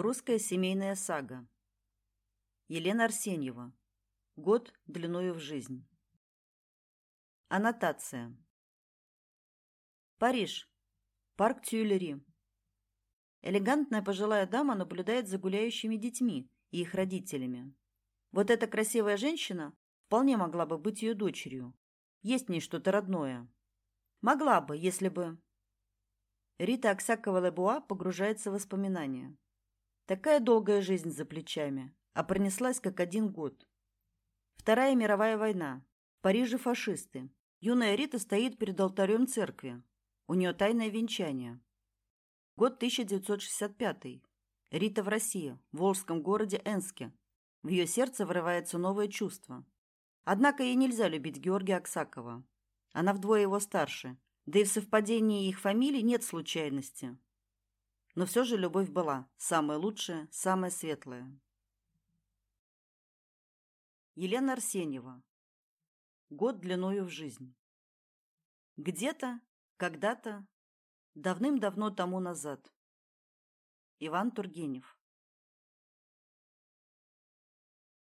Русская семейная сага. Елена Арсеньева. Год длиною в жизнь. Аннотация. Париж. Парк Тюильри. Элегантная пожилая дама наблюдает за гуляющими детьми и их родителями. Вот эта красивая женщина вполне могла бы быть ее дочерью. Есть в ней что-то родное. Могла бы, если бы... Рита Аксакова-Лебуа погружается в воспоминания. Такая долгая жизнь за плечами, а пронеслась как один год. Вторая мировая война. В Париже фашисты. Юная Рита стоит перед алтарем церкви. У нее тайное венчание. Год 1965. Рита в России, в волжском городе Энске. В ее сердце врывается новое чувство. Однако ей нельзя любить Георгия Аксакова. Она вдвое его старше, да и в совпадении их фамилий нет случайности. Но все же любовь была, самая лучшая, самая светлая. Елена Арсеньева. Год длиною в жизнь. Где-то, когда-то, давным-давно тому назад. Иван Тургенев.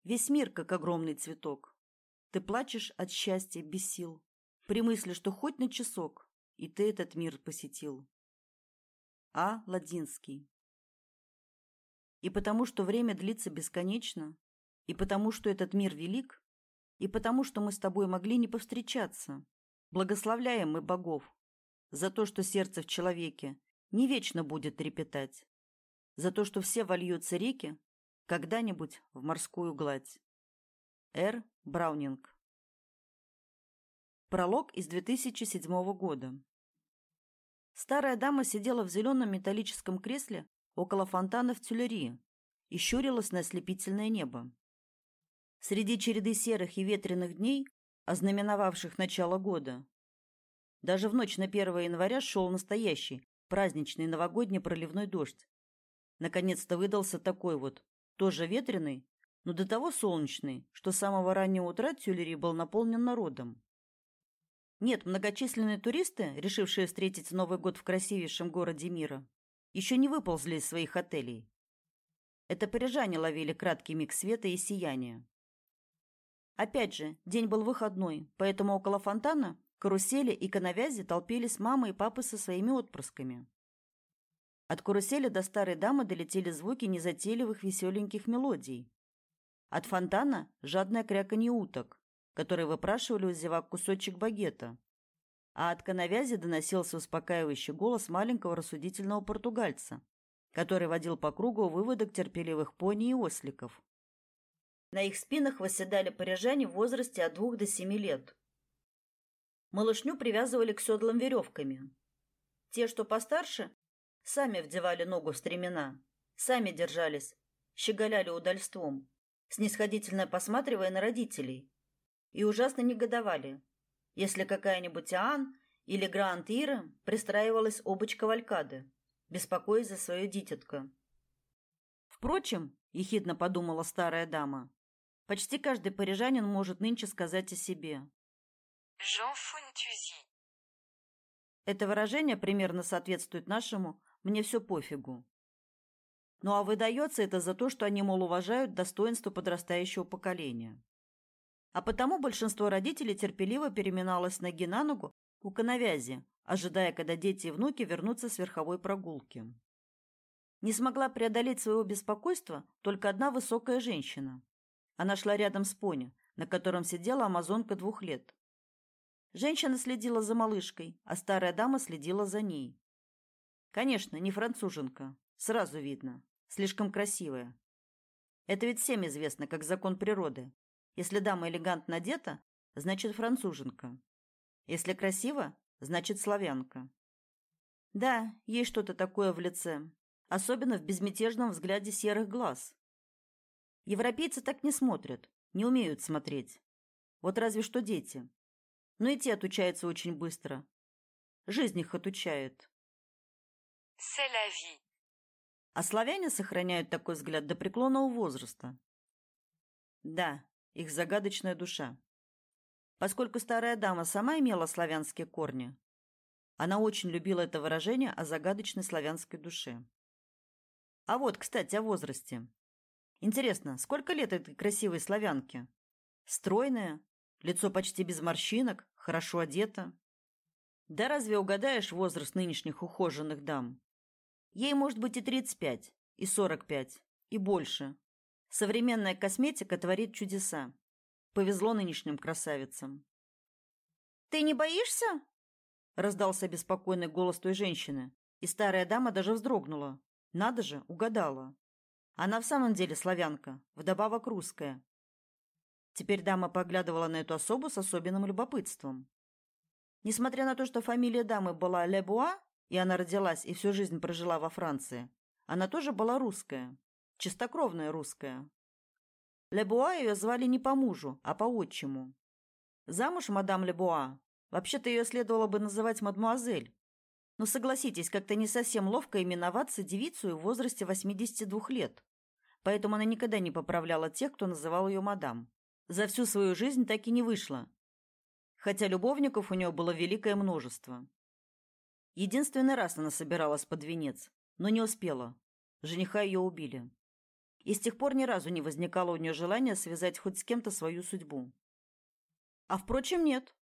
Весь мир, как огромный цветок. Ты плачешь от счастья без сил, при мысли, что хоть на часок, и ты этот мир посетил. А. Ладинский. И потому, что время длится бесконечно, и потому, что этот мир велик, и потому, что мы с тобой могли не повстречаться, благословляем мы богов за то, что сердце в человеке не вечно будет трепетать, за то, что все вольются реки когда-нибудь в морскую гладь. Р. Браунинг. Пролог из 2007 года. Старая дама сидела в зеленом металлическом кресле около фонтана в Тюлери и щурилась на ослепительное небо. Среди череды серых и ветреных дней, ознаменовавших начало года, даже в ночь на 1 января шел настоящий, праздничный новогодний проливной дождь. Наконец-то выдался такой вот, тоже ветреный, но до того солнечный, что с самого раннего утра Тюлери был наполнен народом. Нет, многочисленные туристы, решившие встретить Новый год в красивейшем городе мира, еще не выползли из своих отелей. Это парижане ловили краткий миг света и сияния. Опять же, день был выходной, поэтому около фонтана, карусели и коновязи толпились мамы и папы со своими отпрысками. От карусели до старой дамы долетели звуки незатейливых веселеньких мелодий. От фонтана – жадное кряканье уток, которые выпрашивали у зевак кусочек багета. А от коновязи доносился успокаивающий голос маленького рассудительного португальца, который водил по кругу выводок терпеливых пони и осликов. На их спинах восседали парижане в возрасте от двух до семи лет. Малышню привязывали к седлам веревками. Те, что постарше, сами вдевали ногу в стремена, сами держались, щеголяли удальством, снисходительно посматривая на родителей, и ужасно негодовали, если какая-нибудь Ан или Гранд Ира пристраивалась обуч кавалькады, беспокоясь за свою дитятко. Впрочем, ехидно подумала старая дама, почти каждый парижанин может нынче сказать о себе. Это выражение примерно соответствует нашему «мне все пофигу». Ну а выдается это за то, что они, мол, уважают достоинство подрастающего поколения а потому большинство родителей терпеливо переминалось ноги на ногу у коновязи, ожидая, когда дети и внуки вернутся с верховой прогулки. Не смогла преодолеть своего беспокойства только одна высокая женщина. Она шла рядом с пони, на котором сидела амазонка двух лет. Женщина следила за малышкой, а старая дама следила за ней. Конечно, не француженка, сразу видно, слишком красивая. Это ведь всем известно, как закон природы. Если дама элегантно одета, значит француженка. Если красиво, значит славянка. Да, есть что-то такое в лице, особенно в безмятежном взгляде серых глаз. Европейцы так не смотрят, не умеют смотреть. Вот разве что дети. Но и те отучаются очень быстро. Жизнь их отучает. А славяне сохраняют такой взгляд до преклонного возраста. Да, их загадочная душа. Поскольку старая дама сама имела славянские корни, она очень любила это выражение о загадочной славянской душе. А вот, кстати, о возрасте. Интересно, сколько лет этой красивой славянке? Стройная, лицо почти без морщинок, хорошо одета. Да разве угадаешь возраст нынешних ухоженных дам? Ей может быть и 35, и 45, и больше. Современная косметика творит чудеса. Повезло нынешним красавицам. «Ты не боишься?» Раздался беспокойный голос той женщины, и старая дама даже вздрогнула. Надо же, угадала. Она в самом деле славянка, вдобавок русская. Теперь дама поглядывала на эту особу с особенным любопытством. Несмотря на то, что фамилия дамы была Лебуа, и она родилась и всю жизнь прожила во Франции, она тоже была русская, чистокровная русская. Лебуа ее звали не по мужу, а по отчиму. Замуж мадам Лебуа. Вообще-то ее следовало бы называть мадмуазель. Но согласитесь, как-то не совсем ловко именоваться девицу в возрасте 82 лет поэтому она никогда не поправляла тех, кто называл ее мадам. За всю свою жизнь так и не вышла, хотя любовников у нее было великое множество. Единственный раз она собиралась под венец, но не успела. Жениха ее убили. И с тех пор ни разу не возникало у нее желания связать хоть с кем-то свою судьбу. А впрочем, нет.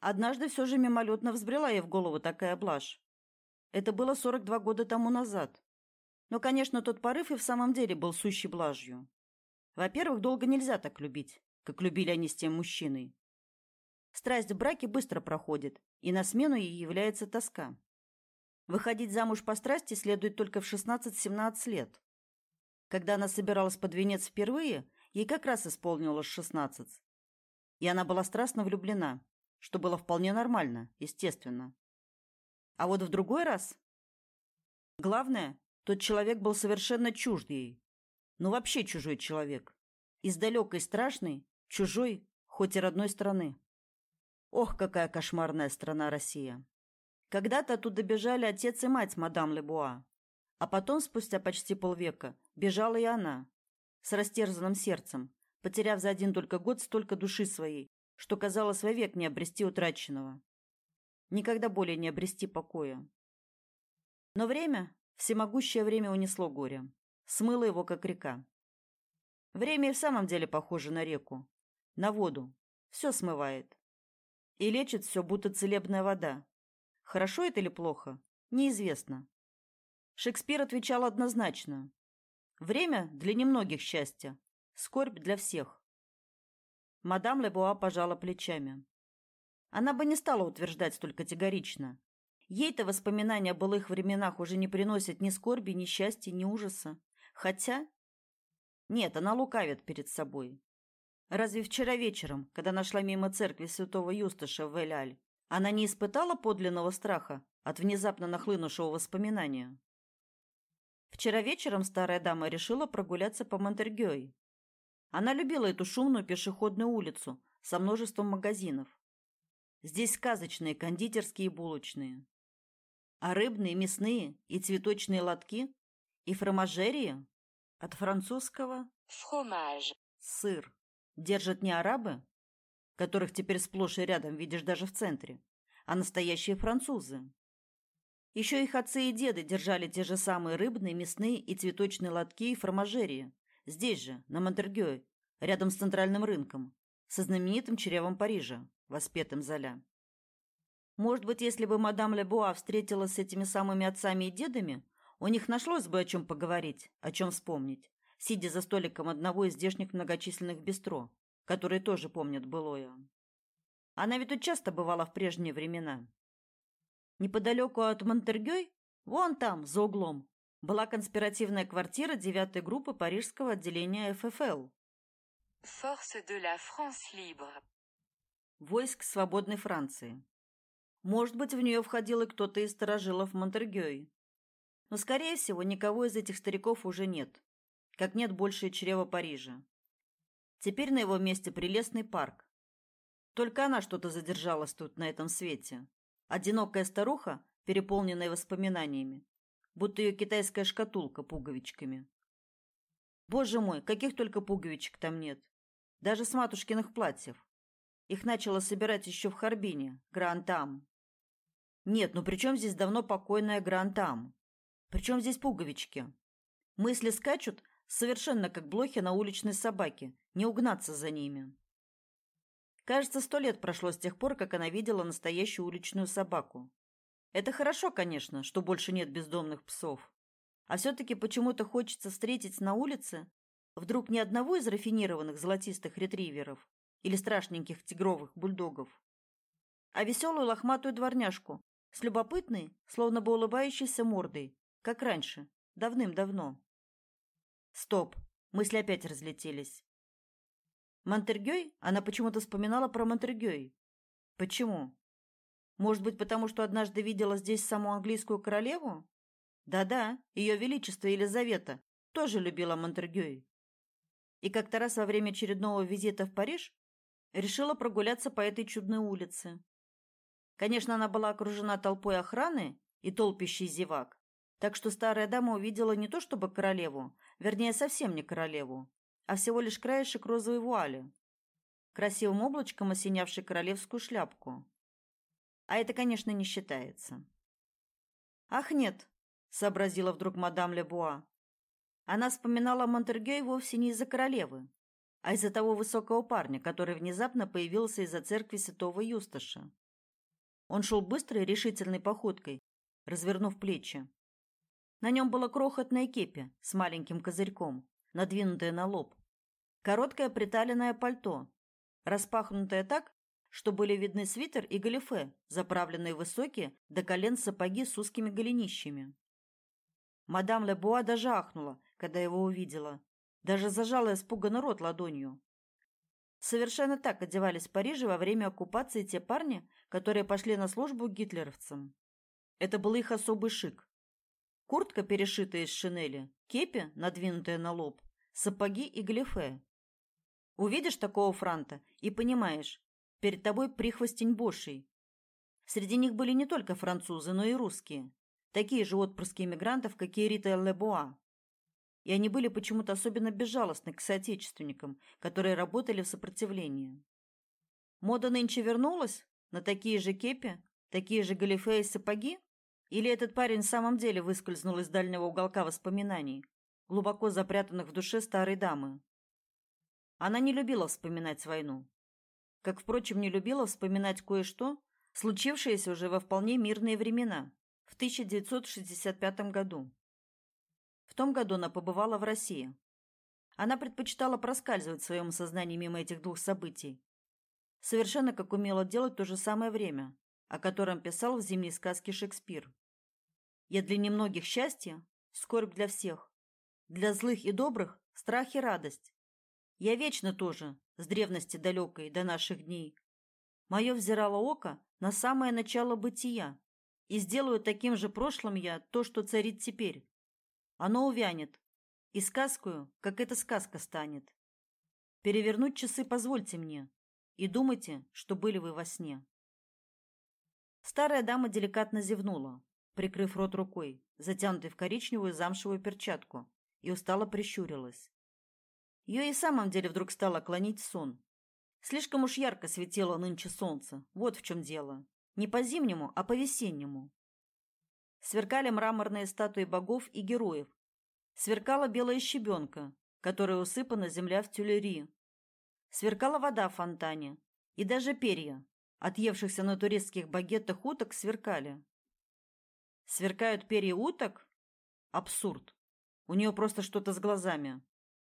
Однажды все же мимолетно взбрела ей в голову такая блажь. Это было 42 года тому назад. Но, конечно, тот порыв и в самом деле был сущей блажью. Во-первых, долго нельзя так любить, как любили они с тем мужчиной. Страсть в браке быстро проходит, и на смену ей является тоска. Выходить замуж по страсти следует только в 16-17 лет. Когда она собиралась под венец впервые, ей как раз исполнилось 16. И она была страстно влюблена, что было вполне нормально, естественно. А вот в другой раз... Главное, тот человек был совершенно чужд ей. Ну, вообще чужой человек. Из далекой страшной, чужой, хоть и родной страны. Ох, какая кошмарная страна Россия. Когда-то оттуда бежали отец и мать мадам Лебуа. А потом, спустя почти полвека, бежала и она. С растерзанным сердцем, потеряв за один только год столько души своей, что казалось вовек не обрести утраченного. Никогда более не обрести покоя. Но время, Всемогущее время унесло горе. Смыло его, как река. Время и в самом деле похоже на реку. На воду. Все смывает. И лечит все, будто целебная вода. Хорошо это или плохо? Неизвестно. Шекспир отвечал однозначно. Время для немногих счастья. Скорбь для всех. Мадам Лебуа пожала плечами. Она бы не стала утверждать столь категорично. Ей-то воспоминания о былых временах уже не приносят ни скорби, ни счастья, ни ужаса. Хотя... Нет, она лукавит перед собой. Разве вчера вечером, когда нашла мимо церкви святого Юсташа в Эль-Аль, она не испытала подлинного страха от внезапно нахлынувшего воспоминания? Вчера вечером старая дама решила прогуляться по Монтергёй. Она любила эту шумную пешеходную улицу со множеством магазинов. Здесь сказочные кондитерские и булочные. А рыбные, мясные и цветочные лотки? И фромажерии? От французского «фромаж» – сыр. Держат не арабы, которых теперь сплошь и рядом видишь даже в центре, а настоящие французы. Еще их отцы и деды держали те же самые рыбные, мясные и цветочные лотки и фромажерии. Здесь же, на Монтергёе, рядом с центральным рынком, со знаменитым чревом Парижа, воспетым Золя. Может быть, если бы мадам Лебуа встретилась с этими самыми отцами и дедами, у них нашлось бы о чем поговорить, о чем вспомнить, сидя за столиком одного из здешних многочисленных бистро, которые тоже помнят былое. Она ведь тут часто бывала в прежние времена. Неподалеку от Монтергёй, вон там, за углом, была конспиративная квартира девятой группы парижского отделения ФФЛ. Force de la France libre. Войск свободной Франции. Может быть, в нее входил и кто-то из сторожилов Монтергёй. Но, скорее всего, никого из этих стариков уже нет, как нет больше чрева Парижа. Теперь на его месте прелестный парк. Только она что-то задержалась тут, на этом свете. Одинокая старуха, переполненная воспоминаниями, будто ее китайская шкатулка пуговичками. Боже мой, каких только пуговичек там нет. Даже с матушкиных платьев. Их начала собирать еще в Харбине, Грантам. Нет, ну при чем здесь давно покойная Грантам? При чем здесь пуговички? Мысли скачут совершенно как блохи на уличной собаке, не угнаться за ними. Кажется, сто лет прошло с тех пор, как она видела настоящую уличную собаку. Это хорошо, конечно, что больше нет бездомных псов. А все-таки почему-то хочется встретить на улице вдруг не одного из рафинированных золотистых ретриверов или страшненьких тигровых бульдогов, а веселую лохматую дворняжку с любопытной, словно бы улыбающейся мордой, как раньше, давным-давно. Стоп, мысли опять разлетелись. Монтергей? Она почему-то вспоминала про Монтергей. Почему? Может быть, потому что однажды видела здесь саму английскую королеву? Да-да, ее величество Елизавета тоже любила Монтергей. И как-то раз во время очередного визита в Париж решила прогуляться по этой чудной улице. Конечно, она была окружена толпой охраны и толпищей зевак, так что старая дама увидела не то чтобы королеву, вернее, совсем не королеву, а всего лишь краешек розовой вуали, красивым облачком осенявший королевскую шляпку. А это, конечно, не считается. «Ах, нет», — сообразила вдруг мадам Лебуа. Она вспоминала Монтергей вовсе не из-за королевы, а из-за того высокого парня, который внезапно появился из-за церкви святого Юсташа. Он шел быстрой решительной походкой, развернув плечи. На нем было крохотное кепи с маленьким козырьком, надвинутое на лоб, короткое приталенное пальто, распахнутое так, что были видны свитер и галифе, заправленные высокие до колен сапоги с узкими голенищами. Мадам Лебуа даже ахнула, когда его увидела. Даже зажала испуганно рот ладонью. Совершенно так одевались в Париже во время оккупации те парни, которые пошли на службу гитлеровцам. Это был их особый шик. Куртка, перешитая из шинели, кепи, надвинутая на лоб, сапоги и галифе. Увидишь такого франта и понимаешь, Перед тобой прихвостень Божий. Среди них были не только французы, но и русские. Такие же отпрыски иммигрантов, как и Рита Лебуа. И они были почему-то особенно безжалостны к соотечественникам, которые работали в сопротивлении. Мода нынче вернулась на такие же кепи, такие же галифе и сапоги? Или этот парень в самом деле выскользнул из дальнего уголка воспоминаний, глубоко запрятанных в душе старой дамы? Она не любила вспоминать войну как, впрочем, не любила вспоминать кое-что, случившееся уже во вполне мирные времена, в 1965 году. В том году она побывала в России. Она предпочитала проскальзывать в своем сознании мимо этих двух событий, совершенно как умела делать то же самое время, о котором писал в «Зимней сказке» Шекспир. «Я для немногих счастье, скорбь для всех, для злых и добрых страх и радость. Я вечно тоже, с древности далекой до наших дней. Мое взирало око на самое начало бытия, и сделаю таким же прошлым я то, что царит теперь. Оно увянет, и сказкою, как эта сказка станет. Перевернуть часы позвольте мне, и думайте, что были вы во сне. Старая дама деликатно зевнула, прикрыв рот рукой, затянутой в коричневую замшевую перчатку, и устало прищурилась. Ее и в самом деле вдруг стало клонить сон. Слишком уж ярко светило нынче солнце. Вот в чем дело. Не по-зимнему, а по-весеннему. Сверкали мраморные статуи богов и героев. Сверкала белая щебенка, которой усыпана земля в тюлери. Сверкала вода в фонтане. И даже перья, отъевшихся на турецких багетах уток, сверкали. Сверкают перья уток? Абсурд. У нее просто что-то с глазами.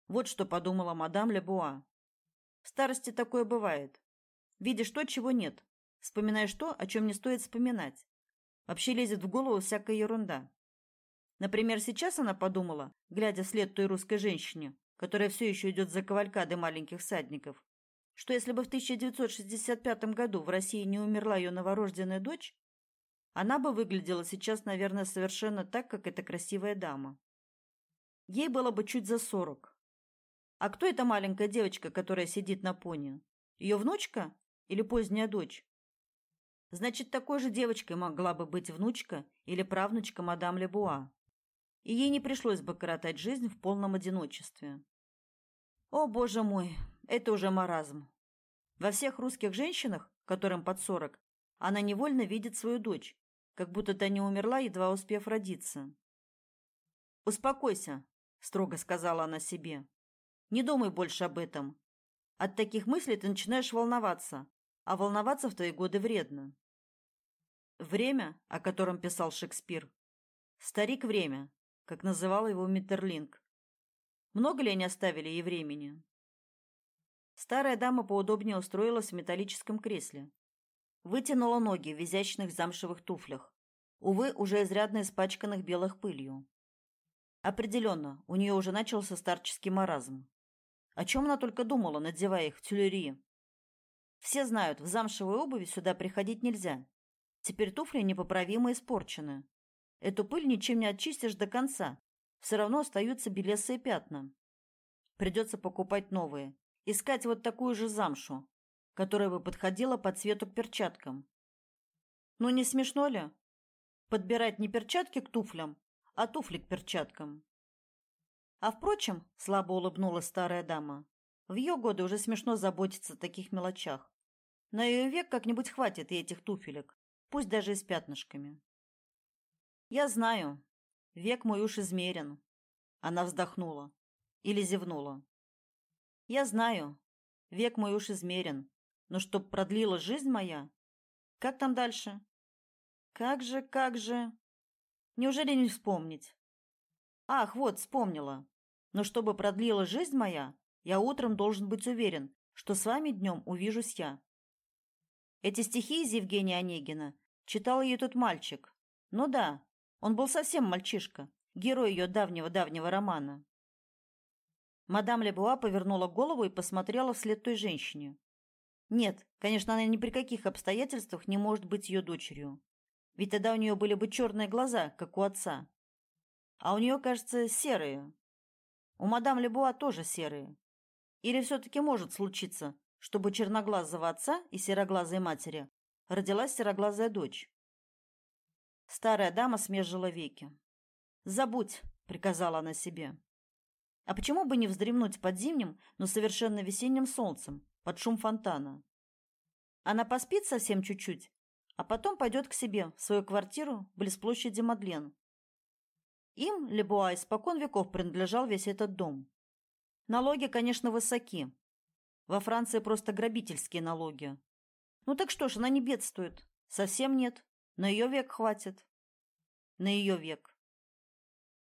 Вот что подумала мадам Лебуа. В старости такое бывает. Видишь то, чего нет. Вспоминаешь то, о чем не стоит вспоминать. Вообще лезет в голову всякая ерунда. Например, сейчас она подумала, глядя вслед той русской женщине, которая все еще идет за кавалькадой маленьких всадников, что если бы в 1965 году в России не умерла ее новорожденная дочь, она бы выглядела сейчас, наверное, совершенно так, как эта красивая дама. Ей было бы чуть за сорок. А кто эта маленькая девочка, которая сидит на пони? Ее внучка или поздняя дочь? Значит, такой же девочкой могла бы быть внучка или правнучка мадам Лебуа. И ей не пришлось бы коротать жизнь в полном одиночестве. О, боже мой, это уже маразм. Во всех русских женщинах, которым под сорок, она невольно видит свою дочь, как будто та не умерла, едва успев родиться. «Успокойся», строго сказала она себе. Не думай больше об этом. От таких мыслей ты начинаешь волноваться, а волноваться в твои годы вредно. Время, о котором писал Шекспир. Старик время, как называл его Миттерлинг. Много ли они оставили ей времени? Старая дама поудобнее устроилась в металлическом кресле. Вытянула ноги в изящных замшевых туфлях, увы, уже изрядно испачканных белых пылью. Определенно, у нее уже начался старческий маразм. О чем она только думала, надевая их в тюлери. Все знают, в замшевой обуви сюда приходить нельзя. Теперь туфли непоправимо испорчены. Эту пыль ничем не очистишь до конца. Все равно остаются белесые пятна. Придется покупать новые. Искать вот такую же замшу, которая бы подходила по цвету к перчаткам. Ну не смешно ли? Подбирать не перчатки к туфлям, а туфли к перчаткам. А впрочем, слабо улыбнулась старая дама, в ее годы уже смешно заботиться о таких мелочах. На ее век как-нибудь хватит и этих туфелек, пусть даже и с пятнышками. Я знаю, век мой уж измерен. Она вздохнула или зевнула. Я знаю, век мой уж измерен, но чтоб продлила жизнь моя... Как там дальше? Как же, как же... Неужели не вспомнить? Ах, вот, вспомнила. Но чтобы продлила жизнь моя, я утром должен быть уверен, что с вами днем увижусь я. Эти стихи из Евгения Онегина читал ей тот мальчик. Ну да, он был совсем мальчишка, герой ее давнего-давнего романа. Мадам Лебуа повернула голову и посмотрела вслед той женщине. Нет, конечно, она ни при каких обстоятельствах не может быть ее дочерью. Ведь тогда у нее были бы черные глаза, как у отца. А у нее, кажется, серые. У мадам Лебуа тоже серые. Или все-таки может случиться, чтобы черноглазого отца и сероглазой матери родилась сероглазая дочь. Старая дама смежила веки. «Забудь», — приказала она себе. «А почему бы не вздремнуть под зимним, но совершенно весенним солнцем, под шум фонтана? Она поспит совсем чуть-чуть, а потом пойдет к себе, в свою квартиру, близ площади Мадлен, им, Лебуа, испокон веков принадлежал весь этот дом. Налоги, конечно, высоки. Во Франции просто грабительские налоги. Ну так что ж, она не бедствует. Совсем нет. На ее век хватит. На ее век.